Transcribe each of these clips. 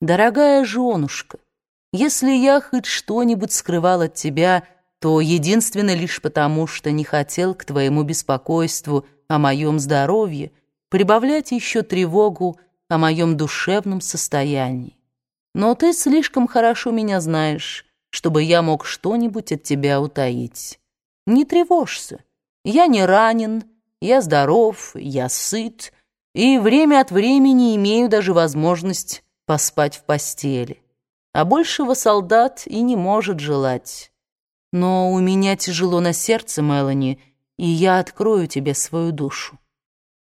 Дорогая женушка, если я хоть что-нибудь скрывал от тебя, то единственно лишь потому, что не хотел к твоему беспокойству о моем здоровье прибавлять еще тревогу о моем душевном состоянии. Но ты слишком хорошо меня знаешь, чтобы я мог что-нибудь от тебя утаить. Не тревожься, я не ранен, я здоров, я сыт, и время от времени имею даже возможность поспать в постели. А большего солдат и не может желать. Но у меня тяжело на сердце, Мелани, и я открою тебе свою душу.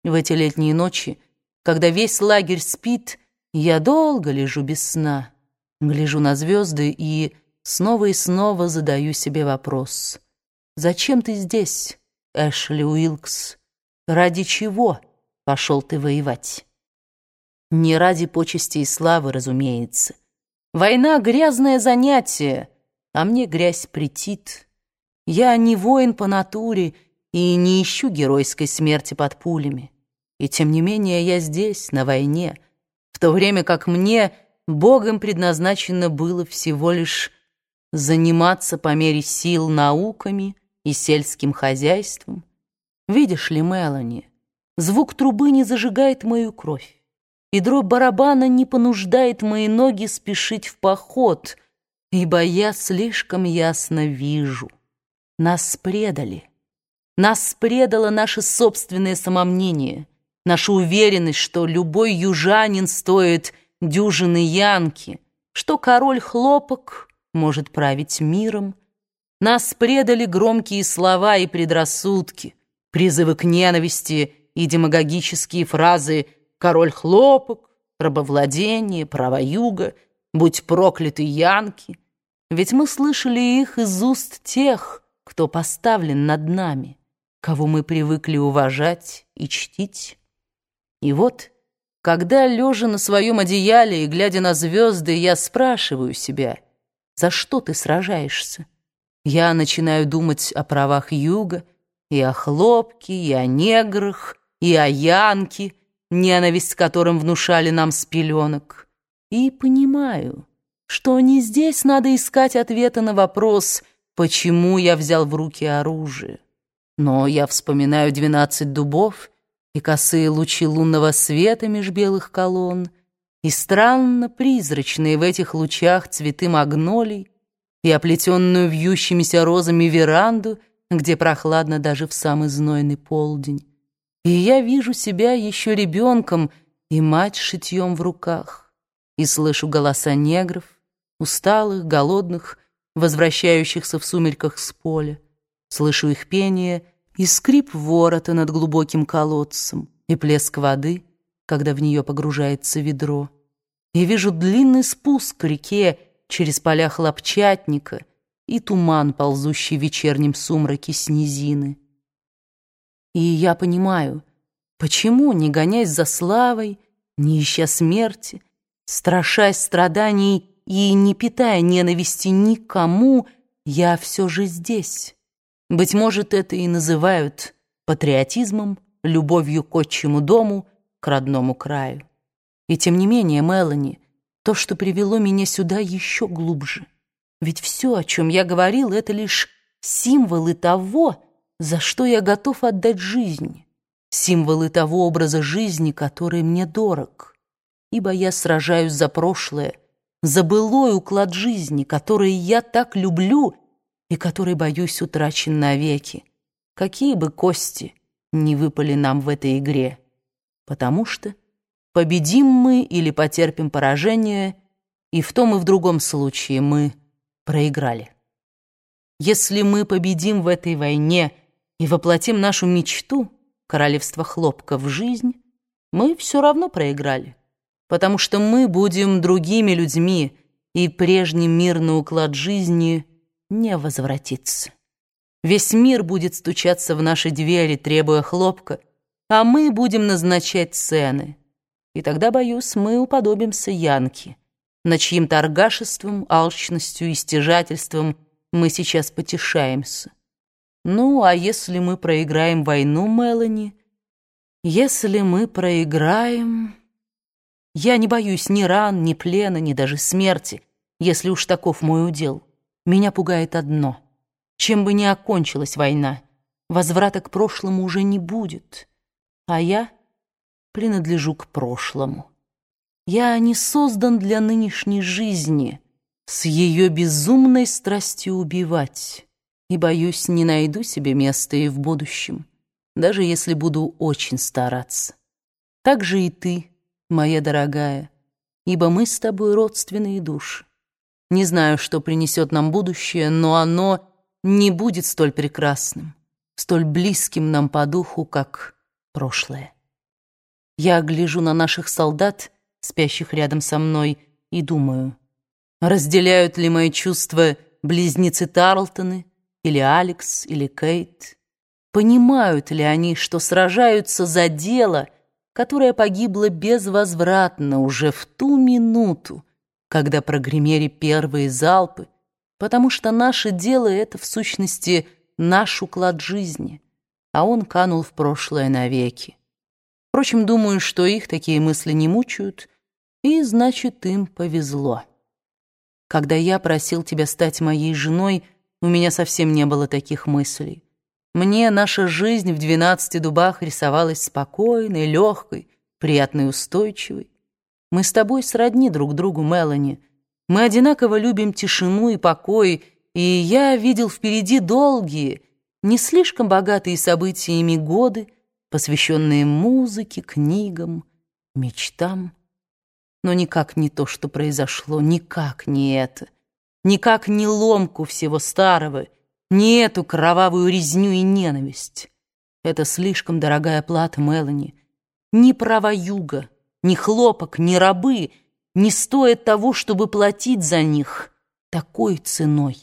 В эти летние ночи, когда весь лагерь спит, я долго лежу без сна, гляжу на звезды и снова и снова задаю себе вопрос. Зачем ты здесь, Эшли Уилкс? Ради чего пошел ты воевать? Не ради почести и славы, разумеется. Война — грязное занятие, а мне грязь претит. Я не воин по натуре и не ищу геройской смерти под пулями. И тем не менее я здесь, на войне, в то время как мне, Богом предназначено было всего лишь заниматься по мере сил науками и сельским хозяйством. Видишь ли, Мелани, звук трубы не зажигает мою кровь и дробь барабана не понуждает мои ноги спешить в поход, ибо я слишком ясно вижу. Нас предали. Нас предало наше собственное самомнение, наша уверенность, что любой южанин стоит дюжины янки, что король хлопок может править миром. Нас предали громкие слова и предрассудки, призывы к ненависти и демагогические фразы король хлопок, рабовладение, право юга, будь прокляты янки. Ведь мы слышали их из уст тех, кто поставлен над нами, кого мы привыкли уважать и чтить. И вот, когда, лежа на своем одеяле и глядя на звезды, я спрашиваю себя, за что ты сражаешься, я начинаю думать о правах юга, и о хлопке, и о неграх, и о янке, ненависть которым внушали нам с пеленок. И понимаю, что не здесь надо искать ответа на вопрос, почему я взял в руки оружие. Но я вспоминаю двенадцать дубов и косые лучи лунного света меж белых колонн, и странно призрачные в этих лучах цветы магнолий, и оплетенную вьющимися розами веранду, где прохладно даже в самый знойный полдень. И я вижу себя еще ребенком и мать шитьем в руках, и слышу голоса негров, усталых, голодных, возвращающихся в сумерках с поля. Слышу их пение и скрип ворота над глубоким колодцем, и плеск воды, когда в нее погружается ведро. И вижу длинный спуск к реке через поля хлопчатника и туман, ползущий в вечернем сумраке с низины. И я понимаю, почему, не гонясь за славой, не ища смерти, страшась страданий и не питая ненависти никому, я все же здесь. Быть может, это и называют патриотизмом, любовью к отчему дому, к родному краю. И тем не менее, Мелани, то, что привело меня сюда еще глубже. Ведь все, о чем я говорил, это лишь символы того, за что я готов отдать жизнь, символы того образа жизни, который мне дорог, ибо я сражаюсь за прошлое, за былой уклад жизни, который я так люблю и который, боюсь, утрачен навеки, какие бы кости не выпали нам в этой игре, потому что победим мы или потерпим поражение, и в том и в другом случае мы проиграли. Если мы победим в этой войне – и воплотим нашу мечту, королевство хлопка, в жизнь, мы все равно проиграли, потому что мы будем другими людьми, и прежний мирный уклад жизни не возвратится. Весь мир будет стучаться в наши двери, требуя хлопка, а мы будем назначать цены. И тогда, боюсь, мы уподобимся Янке, на чьим торгашеством, алчностью и стяжательством мы сейчас потешаемся. Ну, а если мы проиграем войну, Мелани? Если мы проиграем... Я не боюсь ни ран, ни плена, ни даже смерти, если уж таков мой удел. Меня пугает одно. Чем бы ни окончилась война, возврата к прошлому уже не будет. А я принадлежу к прошлому. Я не создан для нынешней жизни, с ее безумной страстью убивать, и, боюсь, не найду себе места и в будущем, даже если буду очень стараться. Так же и ты, моя дорогая, ибо мы с тобой родственные души. Не знаю, что принесет нам будущее, но оно не будет столь прекрасным, столь близким нам по духу, как прошлое. Я гляжу на наших солдат, спящих рядом со мной, и думаю, разделяют ли мои чувства близнецы Тарлтоны, или Алекс, или Кейт? Понимают ли они, что сражаются за дело, которое погибло безвозвратно уже в ту минуту, когда прогремели первые залпы, потому что наше дело — это, в сущности, наш уклад жизни, а он канул в прошлое навеки. Впрочем, думаю, что их такие мысли не мучают, и, значит, им повезло. Когда я просил тебя стать моей женой, у меня совсем не было таких мыслей. Мне наша жизнь в двенадцати дубах рисовалась спокойной, легкой, приятной, устойчивой. Мы с тобой сродни друг другу, Мелани. Мы одинаково любим тишину и покой, и я видел впереди долгие, не слишком богатые событиями годы, посвященные музыке, книгам, мечтам. Но никак не то, что произошло, никак не это, никак не ломку всего старого — не эту кровавую резню и ненависть. Это слишком дорогая плата Мелани. Ни права юга, ни хлопок, ни рабы не стоят того, чтобы платить за них такой ценой.